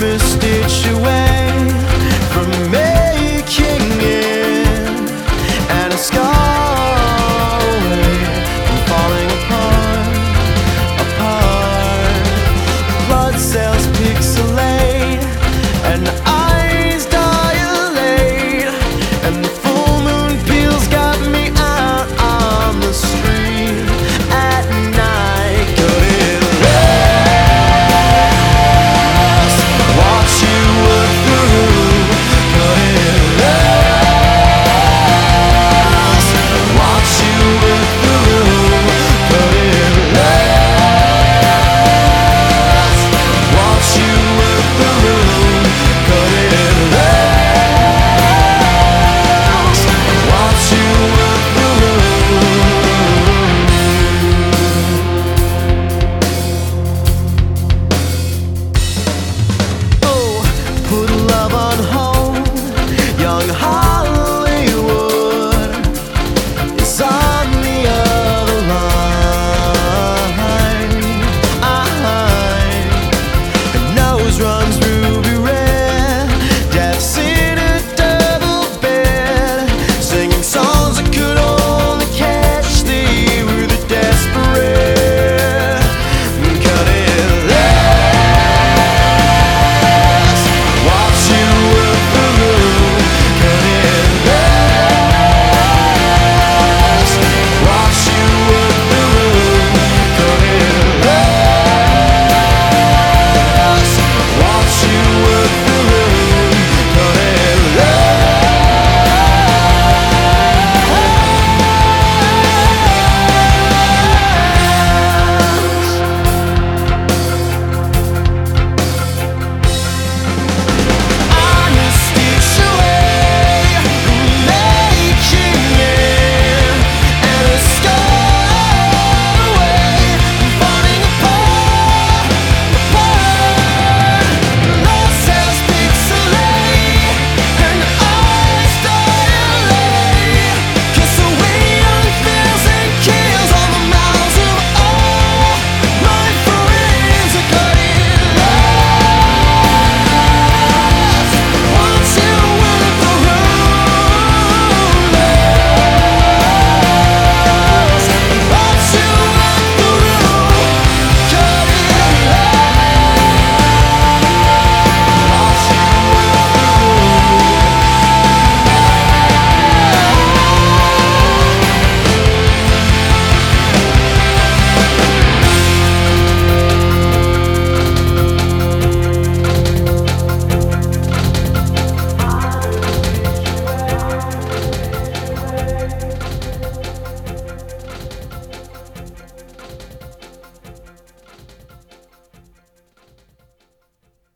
every stitch away.